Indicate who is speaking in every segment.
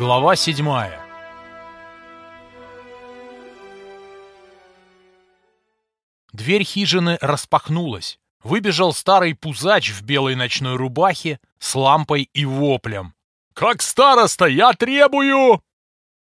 Speaker 1: Глава седьмая. Дверь хижины распахнулась. Выбежал старый пузач в белой ночной рубахе с лампой и воплем. «Как староста, я требую!»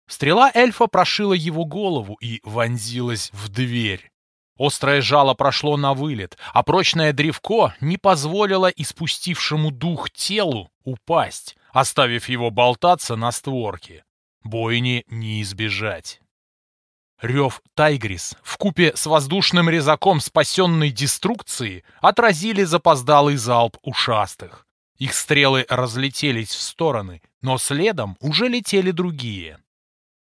Speaker 1: Стрела эльфа прошила его голову и вонзилась в дверь. Острое жало прошло на вылет, а прочное древко не позволило испустившему дух телу упасть, оставив его болтаться на створке. Бойни не избежать. Рев Тайгрис купе с воздушным резаком спасенной деструкции отразили запоздалый залп ушастых. Их стрелы разлетелись в стороны, но следом уже летели другие.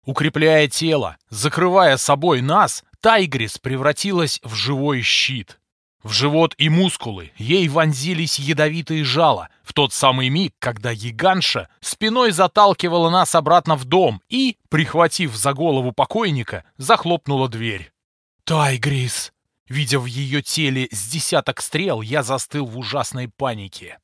Speaker 1: Укрепляя тело, закрывая собой нас, Тайгрис превратилась в живой щит. В живот и мускулы ей вонзились ядовитые жала в тот самый миг, когда гиганша спиной заталкивала нас обратно в дом и, прихватив за голову покойника, захлопнула дверь. «Тайгрис!» Видя в ее теле с десяток стрел, я застыл в ужасной панике.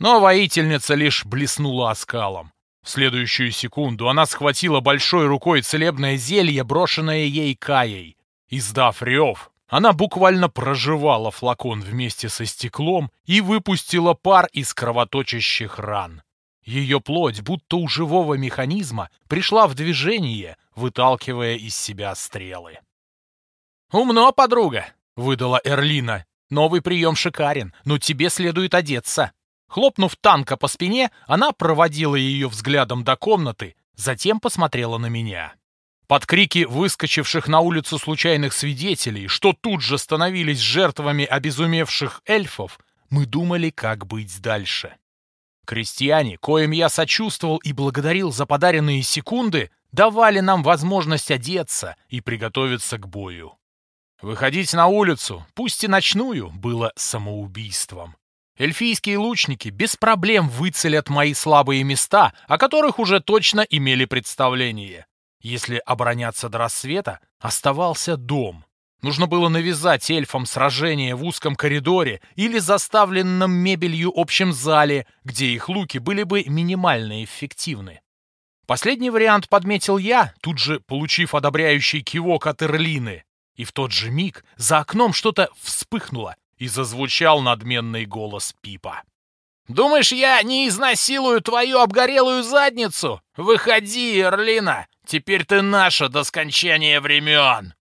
Speaker 1: Но воительница лишь блеснула оскалом. В следующую секунду она схватила большой рукой целебное зелье, брошенное ей Каей. Издав рев, она буквально проживала флакон вместе со стеклом и выпустила пар из кровоточащих ран. Ее плоть, будто у живого механизма, пришла в движение, выталкивая из себя стрелы. «Умно, подруга!» — выдала Эрлина. «Новый прием шикарен, но тебе следует одеться». Хлопнув танка по спине, она проводила ее взглядом до комнаты, затем посмотрела на меня. Под крики выскочивших на улицу случайных свидетелей, что тут же становились жертвами обезумевших эльфов, мы думали, как быть дальше. Крестьяне, коим я сочувствовал и благодарил за подаренные секунды, давали нам возможность одеться и приготовиться к бою. Выходить на улицу, пусть и ночную, было самоубийством. Эльфийские лучники без проблем выцелят мои слабые места, о которых уже точно имели представление. Если обороняться до рассвета, оставался дом. Нужно было навязать эльфам сражение в узком коридоре или заставленном мебелью общем зале, где их луки были бы минимально эффективны. Последний вариант подметил я, тут же получив одобряющий кивок от Эрлины. И в тот же миг за окном что-то вспыхнуло, и зазвучал надменный голос Пипа. «Думаешь, я не изнасилую твою обгорелую задницу? Выходи, Эрлина! Теперь ты наша до скончания времен!»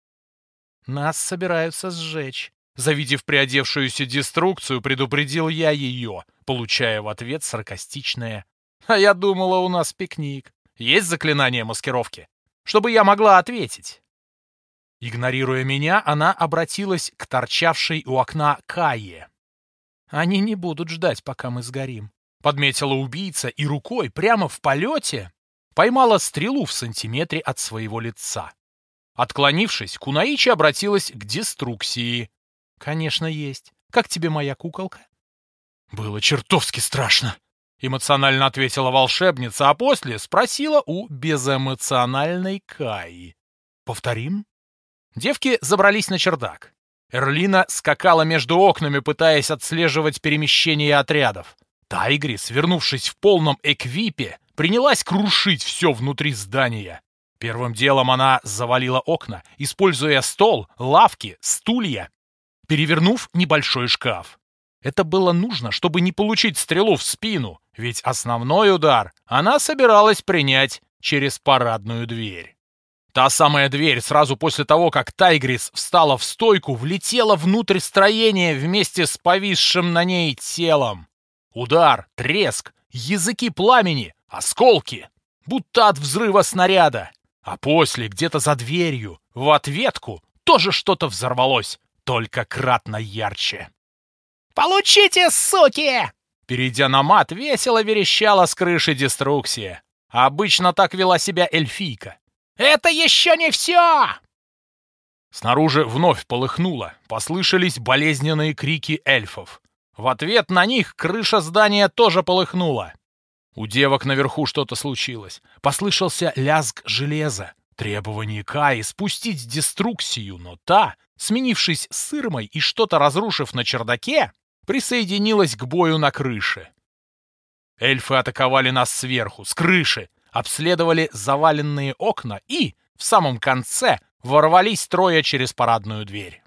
Speaker 1: «Нас собираются сжечь». Завидев приодевшуюся деструкцию, предупредил я ее, получая в ответ саркастичное. «А я думала, у нас пикник. Есть заклинание маскировки? Чтобы я могла ответить». Игнорируя меня, она обратилась к торчавшей у окна Кае. «Они не будут ждать, пока мы сгорим», — подметила убийца и рукой прямо в полете поймала стрелу в сантиметре от своего лица. Отклонившись, Кунаичи обратилась к деструкции. «Конечно, есть. Как тебе моя куколка?» «Было чертовски страшно», — эмоционально ответила волшебница, а после спросила у безэмоциональной Каи. «Повторим?» Девки забрались на чердак. Эрлина скакала между окнами, пытаясь отслеживать перемещение отрядов. Тайгрис, вернувшись в полном эквипе, принялась крушить все внутри здания. Первым делом она завалила окна, используя стол, лавки, стулья, перевернув небольшой шкаф. Это было нужно, чтобы не получить стрелу в спину, ведь основной удар она собиралась принять через парадную дверь. Та самая дверь сразу после того, как Тайгрис встала в стойку, влетела внутрь строения вместе с повисшим на ней телом. Удар, треск, языки пламени, осколки, будто от взрыва снаряда. А после, где-то за дверью, в ответку, тоже что-то взорвалось, только кратно ярче.
Speaker 2: «Получите, суки!»
Speaker 1: Перейдя на мат, весело верещала с крыши деструкция. Обычно так вела себя эльфийка.
Speaker 2: «Это еще не все!»
Speaker 1: Снаружи вновь полыхнуло, послышались болезненные крики эльфов. В ответ на них крыша здания тоже полыхнула. У девок наверху что-то случилось. Послышался лязг железа. Требование Каи спустить деструкцию, но та, сменившись сырмой и что-то разрушив на чердаке, присоединилась к бою на крыше. Эльфы атаковали нас сверху, с крыши, обследовали заваленные окна и, в самом конце, ворвались трое через парадную дверь.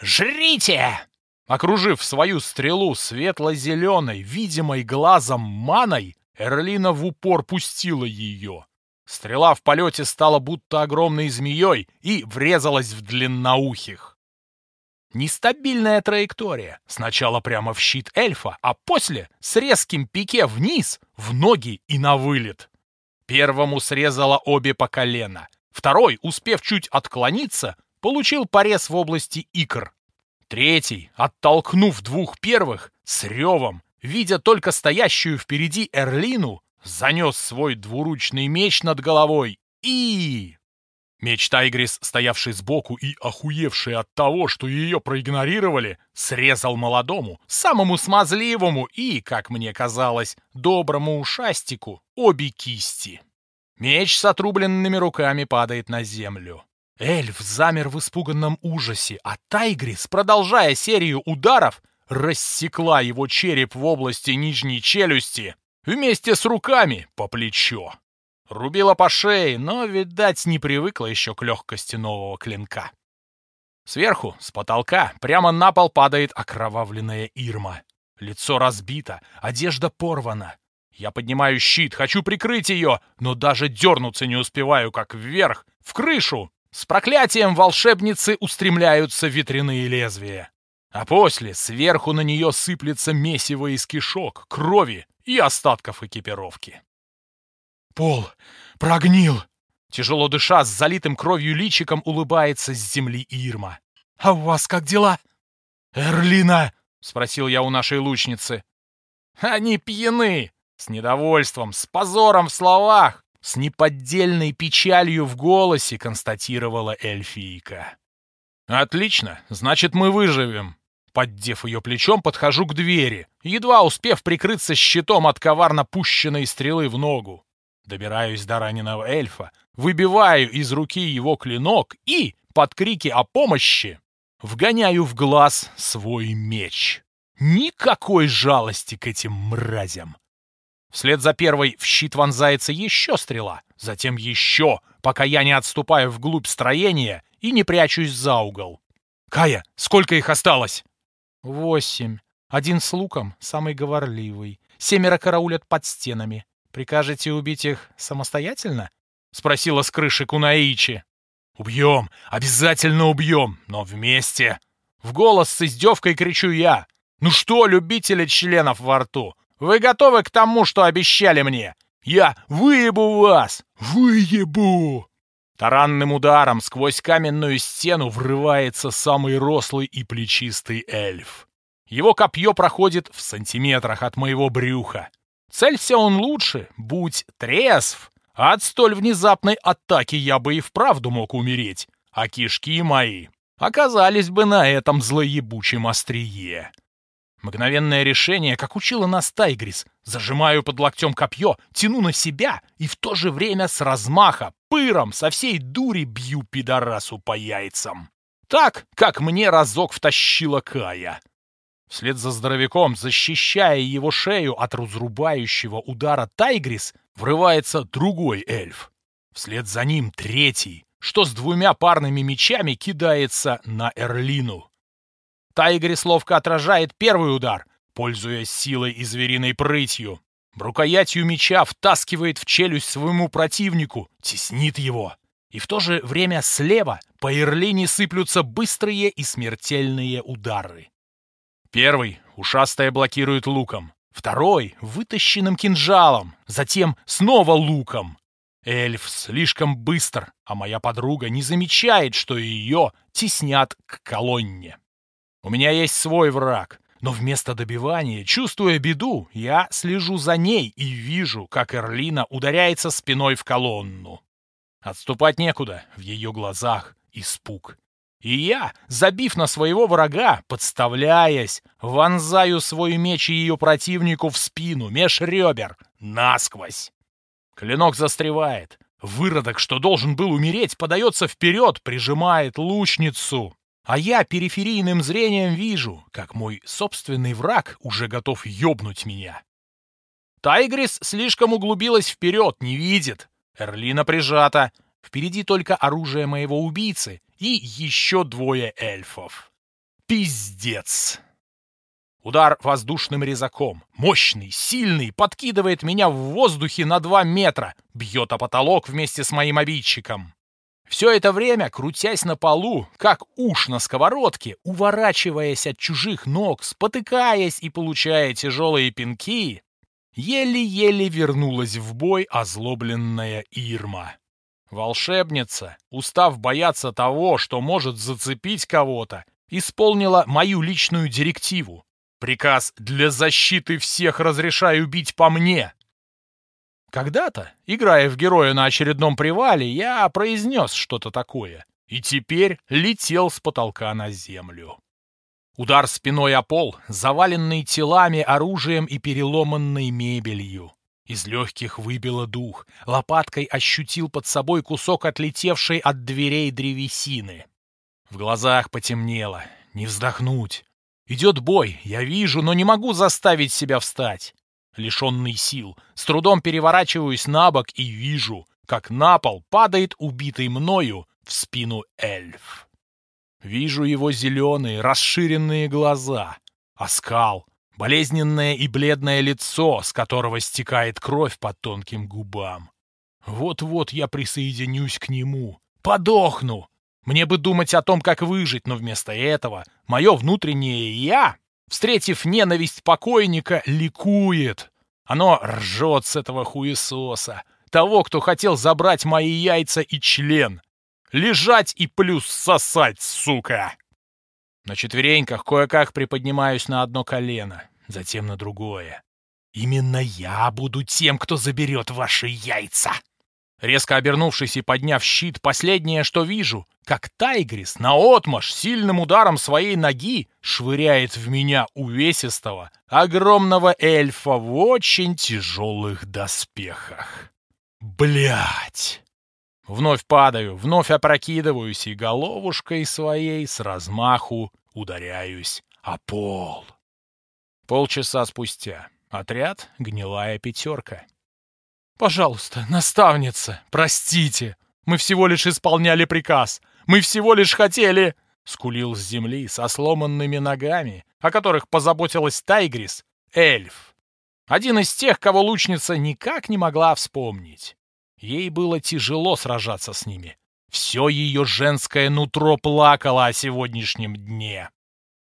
Speaker 2: «Жрите!»
Speaker 1: Окружив свою стрелу светло-зеленой, видимой глазом маной, Эрлина в упор пустила ее. Стрела в полете стала будто огромной змеей и врезалась в длинноухих. Нестабильная траектория. Сначала прямо в щит эльфа, а после с резким пике вниз, в ноги и на вылет. Первому срезала обе по колено. Второй, успев чуть отклониться, получил порез в области икр. Третий, оттолкнув двух первых, с ревом, видя только стоящую впереди Эрлину, занес свой двуручный меч над головой и... Меч Тайгрис, стоявший сбоку и охуевший от того, что ее проигнорировали, срезал молодому, самому смазливому и, как мне казалось, доброму ушастику обе кисти. Меч с отрубленными руками падает на землю. Эльф замер в испуганном ужасе, а Тайгрис, продолжая серию ударов, рассекла его череп в области нижней челюсти вместе с руками по плечо. Рубила по шее, но, видать, не привыкла еще к легкости нового клинка. Сверху, с потолка, прямо на пол падает окровавленная Ирма. Лицо разбито, одежда порвана. Я поднимаю щит, хочу прикрыть ее, но даже дернуться не успеваю, как вверх, в крышу. С проклятием волшебницы устремляются ветряные лезвия. А после сверху на нее сыплется месиво из кишок, крови и остатков экипировки. Пол прогнил. Тяжело дыша, с залитым кровью личиком улыбается с земли Ирма. «А у вас как дела?» «Эрлина!» — спросил я у нашей лучницы. «Они пьяны!» С недовольством, с позором в словах, с неподдельной печалью в голосе констатировала эльфийка. «Отлично, значит, мы выживем». Поддев ее плечом, подхожу к двери, едва успев прикрыться щитом от коварно пущенной стрелы в ногу. Добираюсь до раненого эльфа, выбиваю из руки его клинок и, под крики о помощи, вгоняю в глаз свой меч. Никакой жалости к этим мразям. Вслед за первой в щит вонзается еще стрела, затем еще, пока я не отступаю вглубь строения и не прячусь за угол. «Кая, сколько их осталось?» «Восемь. Один с луком, самый говорливый. Семеро караулят под стенами. «Прикажете убить их самостоятельно?» — спросила с крыши Кунаичи. «Убьем! Обязательно убьем! Но вместе!» В голос с издевкой кричу я. «Ну что, любители членов во рту, вы готовы к тому, что обещали мне? Я выебу вас! Выебу!» Таранным ударом сквозь каменную стену врывается самый рослый и плечистый эльф. Его копье проходит в сантиметрах от моего брюха. Целься он лучше, будь трезв. От столь внезапной атаки я бы и вправду мог умереть, а кишки мои оказались бы на этом злоебучем острие. Мгновенное решение, как учила нас Тайгрис. Зажимаю под локтем копье, тяну на себя и в то же время с размаха, пыром, со всей дури бью пидорасу по яйцам. Так, как мне разок втащила Кая. Вслед за здоровяком, защищая его шею от разрубающего удара Тайгрис, врывается другой эльф. Вслед за ним третий, что с двумя парными мечами кидается на Эрлину. Тайгрис ловко отражает первый удар, пользуясь силой и звериной прытью. Рукоятью меча втаскивает в челюсть своему противнику, теснит его. И в то же время слева по Эрлине сыплются быстрые и смертельные удары. Первый ушастая блокирует луком, второй — вытащенным кинжалом, затем снова луком. Эльф слишком быстр, а моя подруга не замечает, что ее теснят к колонне. У меня есть свой враг, но вместо добивания, чувствуя беду, я слежу за ней и вижу, как Эрлина ударяется спиной в колонну. Отступать некуда, в ее глазах испуг. И я, забив на своего врага, подставляясь, вонзаю свой меч ее противнику в спину, меж ребер, насквозь. Клинок застревает. Выродок, что должен был умереть, подается вперед, прижимает лучницу. А я периферийным зрением вижу, как мой собственный враг уже готов ёбнуть меня. Тайгрис слишком углубилась вперед, не видит. Эрлина прижата. Впереди только оружие моего убийцы и еще двое эльфов. Пиздец! Удар воздушным резаком. Мощный, сильный, подкидывает меня в воздухе на два метра, бьет о потолок вместе с моим обидчиком. Все это время, крутясь на полу, как уж на сковородке, уворачиваясь от чужих ног, спотыкаясь и получая тяжелые пинки, еле-еле вернулась в бой озлобленная Ирма. Волшебница, устав бояться того, что может зацепить кого-то, исполнила мою личную директиву. Приказ «для защиты всех разрешаю бить по мне». Когда-то, играя в героя на очередном привале, я произнес что-то такое, и теперь летел с потолка на землю. Удар спиной о пол, заваленный телами, оружием и переломанной мебелью. Из легких выбило дух, лопаткой ощутил под собой кусок отлетевшей от дверей древесины. В глазах потемнело, не вздохнуть. Идет бой, я вижу, но не могу заставить себя встать. Лишенный сил, с трудом переворачиваюсь на бок и вижу, как на пол падает убитый мною в спину эльф. Вижу его зеленые, расширенные глаза, оскал, болезненное и бледное лицо, с которого стекает кровь по тонким губам. Вот-вот я присоединюсь к нему, подохну. Мне бы думать о том, как выжить, но вместо этого мое внутреннее «я», встретив ненависть покойника, ликует. Оно ржет с этого хуесоса, того, кто хотел забрать мои яйца и член. Лежать и плюс сосать, сука! На четвереньках кое-как приподнимаюсь на одно колено, затем на другое. Именно я буду тем, кто заберет ваши яйца. Резко обернувшись и подняв щит, последнее, что вижу, как Тайгрис наотмашь сильным ударом своей ноги швыряет в меня увесистого, огромного эльфа в очень тяжелых доспехах. Блять! Вновь падаю, вновь опрокидываюсь и головушкой своей с размаху ударяюсь о пол. Полчаса спустя. Отряд «Гнилая пятерка». «Пожалуйста, наставница, простите. Мы всего лишь исполняли приказ. Мы всего лишь хотели...» Скулил с земли со сломанными ногами, о которых позаботилась Тайгрис, эльф. Один из тех, кого лучница никак не могла вспомнить. Ей было тяжело сражаться с ними. Все ее женское нутро плакало о сегодняшнем дне.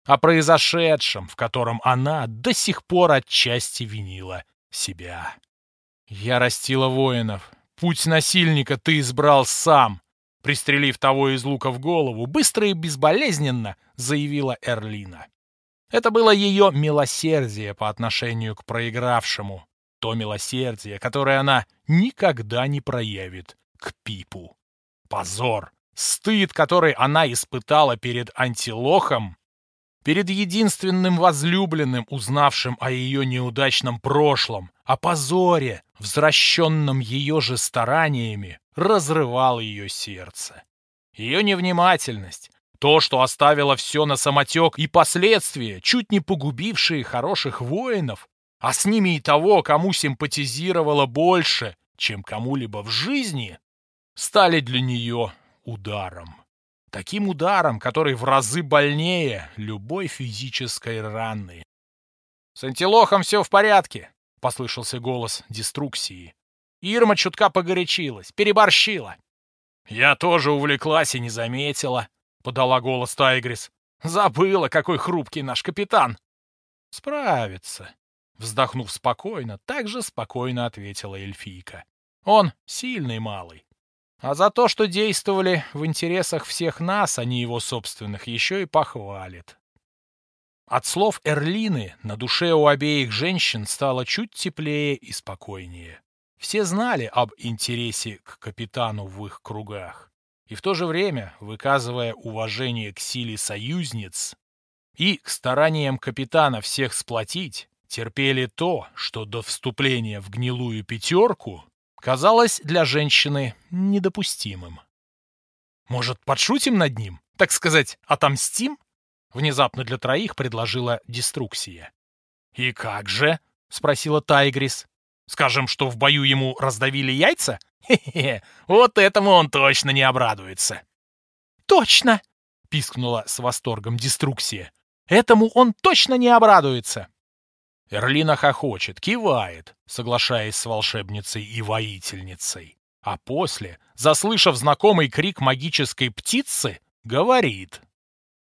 Speaker 1: О произошедшем, в котором она до сих пор отчасти винила себя. «Я растила воинов. Путь насильника ты избрал сам», пристрелив того из лука в голову, быстро и безболезненно заявила Эрлина. Это было ее милосердие по отношению к проигравшему, то милосердие, которое она никогда не проявит к Пипу. Позор, стыд, который она испытала перед антилохом, перед единственным возлюбленным, узнавшим о ее неудачном прошлом, о позоре, возвращенном ее же стараниями, разрывал ее сердце. Ее невнимательность, то, что оставило все на самотек и последствия, чуть не погубившие хороших воинов, а с ними и того, кому симпатизировала больше, чем кому-либо в жизни, стали для нее ударом. Таким ударом, который в разы больнее любой физической раны. «С антилохом все в порядке», — послышался голос деструкции. Ирма чутка погорячилась, переборщила. «Я тоже увлеклась и не заметила», — подала голос Тайгрис. «Забыла, какой хрупкий наш капитан». «Справится», Вздохнув спокойно, так же спокойно ответила эльфийка. Он сильный малый. А за то, что действовали в интересах всех нас, а не его собственных, еще и похвалит. От слов Эрлины на душе у обеих женщин стало чуть теплее и спокойнее. Все знали об интересе к капитану в их кругах. И в то же время, выказывая уважение к силе союзниц и к стараниям капитана всех сплотить, терпели то, что до вступления в гнилую пятерку казалось для женщины недопустимым. «Может, подшутим над ним? Так сказать, отомстим?» Внезапно для троих предложила деструксия. «И как же?» — спросила Тайгрис. Скажем, что в бою ему раздавили яйца? Хе-хе, вот этому он точно не обрадуется.
Speaker 2: Точно!
Speaker 1: пискнула с восторгом деструксия. Этому он точно не обрадуется. Эрлина хохочет, кивает, соглашаясь с волшебницей и воительницей. А после, заслышав знакомый крик магической птицы, говорит.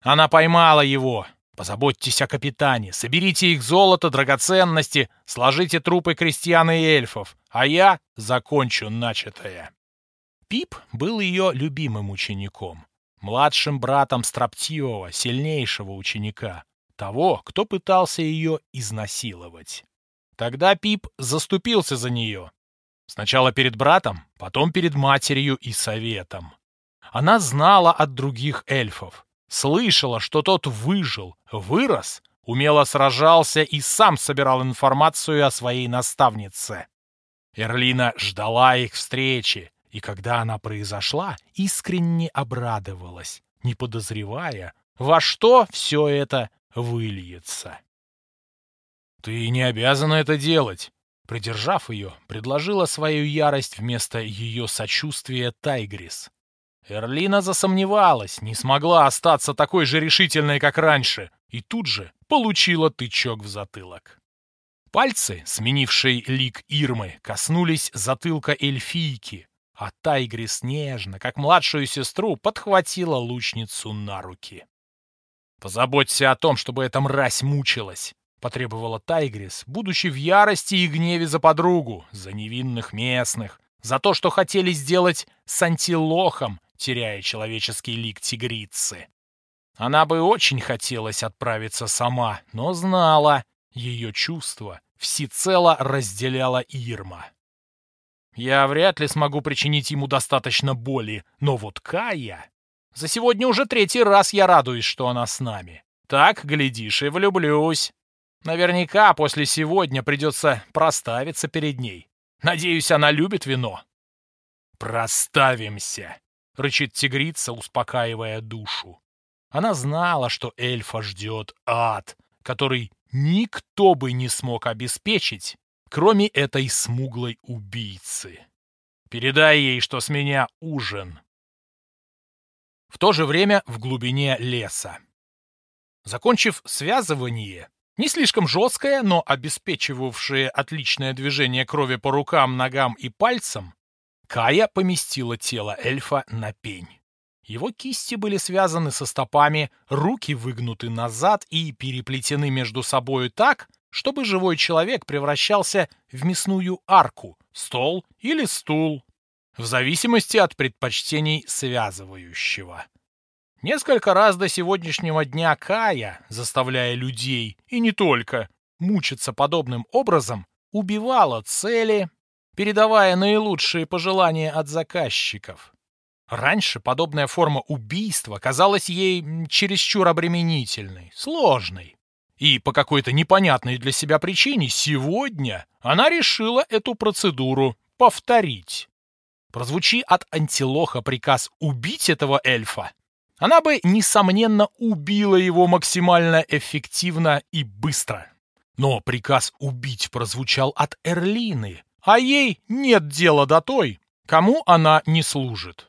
Speaker 1: Она поймала его. Позаботьтесь о капитане, соберите их золото, драгоценности, сложите трупы крестьян и эльфов, а я закончу начатое. Пип был ее любимым учеником, младшим братом строптивого, сильнейшего ученика, того, кто пытался ее изнасиловать. Тогда Пип заступился за нее. Сначала перед братом, потом перед матерью и советом. Она знала от других эльфов, слышала, что тот выжил, вырос, умело сражался и сам собирал информацию о своей наставнице. Эрлина ждала их встречи, и когда она произошла, искренне обрадовалась, не подозревая, во что все это выльется. «Ты не обязана это делать», — придержав ее, предложила свою ярость вместо ее сочувствия Тайгрис. Эрлина засомневалась, не смогла остаться такой же решительной, как раньше, и тут же получила тычок в затылок. Пальцы, сменившие лик Ирмы, коснулись затылка эльфийки, а Тайгрис нежно, как младшую сестру, подхватила лучницу на руки. «Позаботься о том, чтобы эта мразь мучилась», — потребовала Тайгрис, будучи в ярости и гневе за подругу, за невинных местных, за то, что хотели сделать с антилохом, теряя человеческий лик тигрицы. Она бы очень хотелось отправиться сама, но знала, ее чувства всецело разделяла Ирма. Я вряд ли смогу причинить ему достаточно боли, но вот Кая... За сегодня уже третий раз я радуюсь, что она с нами. Так, глядишь, и влюблюсь. Наверняка после сегодня придется проставиться перед ней. Надеюсь, она любит вино. «Проставимся!» — рычит тигрица, успокаивая душу. Она знала, что эльфа ждет ад, который никто бы не смог обеспечить, кроме этой смуглой убийцы. Передай ей, что с меня ужин. В то же время в глубине леса. Закончив связывание, не слишком жесткое, но обеспечивавшее отличное движение крови по рукам, ногам и пальцам, Кая поместила тело эльфа на пень. Его кисти были связаны со стопами, руки выгнуты назад и переплетены между собою так, чтобы живой человек превращался в мясную арку, стол или стул, в зависимости от предпочтений связывающего. Несколько раз до сегодняшнего дня Кая, заставляя людей, и не только, мучиться подобным образом, убивала цели, передавая наилучшие пожелания от заказчиков. Раньше подобная форма убийства казалась ей чересчур обременительной, сложной. И по какой-то непонятной для себя причине сегодня она решила эту процедуру повторить. Прозвучи от антилоха приказ убить этого эльфа, она бы, несомненно, убила его максимально эффективно и быстро. Но приказ убить прозвучал от Эрлины, а ей нет дела до той, кому она не служит.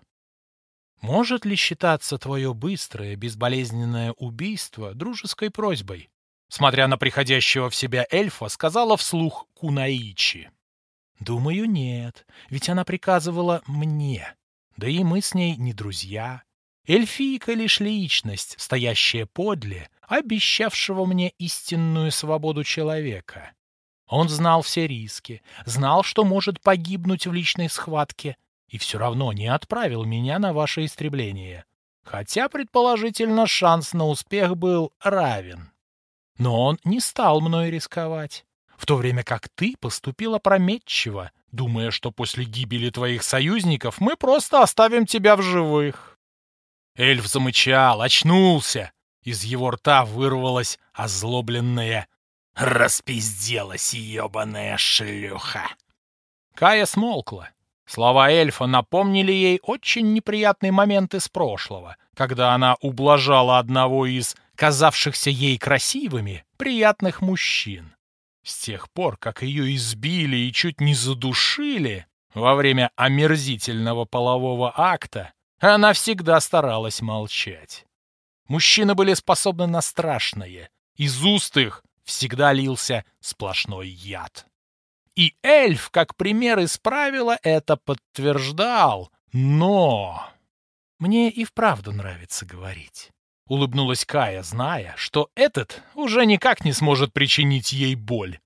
Speaker 1: Может ли считаться твое быстрое, безболезненное убийство дружеской просьбой? смотря на приходящего в себя эльфа, сказала вслух Кунаичи. «Думаю, нет, ведь она приказывала мне. Да и мы с ней не друзья. Эльфийка лишь личность, стоящая подле, обещавшего мне истинную свободу человека. Он знал все риски, знал, что может погибнуть в личной схватке, и все равно не отправил меня на ваше истребление. Хотя, предположительно, шанс на успех был равен. Но он не стал мной рисковать, в то время как ты поступила прометчиво, думая, что после гибели твоих союзников мы просто оставим тебя в живых. Эльф замычал, очнулся. Из его рта вырвалось озлобленное «Распизделась, ебаная шлюха!» Кая смолкла. Слова эльфа напомнили ей очень неприятный момент из прошлого, когда она ублажала одного из казавшихся ей красивыми, приятных мужчин. С тех пор, как ее избили и чуть не задушили во время омерзительного полового акта, она всегда старалась молчать. Мужчины были способны на страшное. Из уст их всегда лился сплошной яд. И эльф, как пример из правила, это подтверждал. Но... Мне и вправду нравится говорить. Улыбнулась Кая, зная, что этот уже никак не сможет причинить ей боль.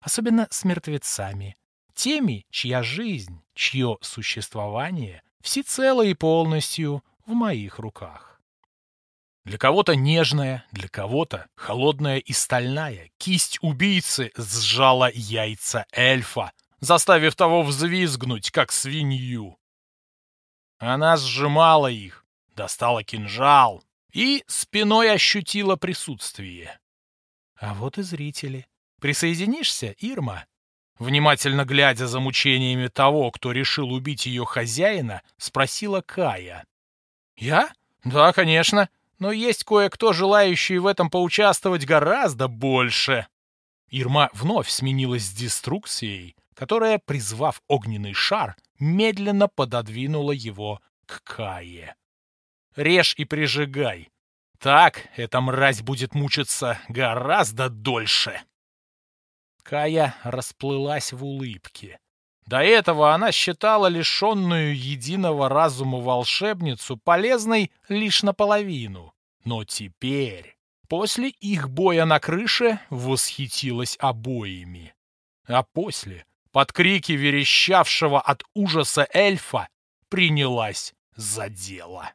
Speaker 1: Особенно с мертвецами. Теми, чья жизнь, чье существование всецело и полностью в моих руках. Для кого-то нежная, для кого-то холодная и стальная кисть убийцы сжала яйца эльфа, заставив того взвизгнуть, как свинью. Она сжимала их, достала кинжал и спиной ощутила присутствие. А вот и зрители. Присоединишься, Ирма? Внимательно глядя за мучениями того, кто решил убить ее хозяина, спросила Кая. «Я? Да, конечно. Но есть кое-кто, желающий в этом поучаствовать гораздо больше». Ирма вновь сменилась деструкцией, которая, призвав огненный шар, медленно пододвинула его к Кае. «Режь и прижигай. Так эта мразь будет мучиться гораздо дольше». Кая расплылась в улыбке. До этого она считала лишенную единого разума волшебницу полезной лишь наполовину. Но теперь, после их боя на крыше, восхитилась обоими. А после под крики верещавшего от ужаса эльфа принялась за дело.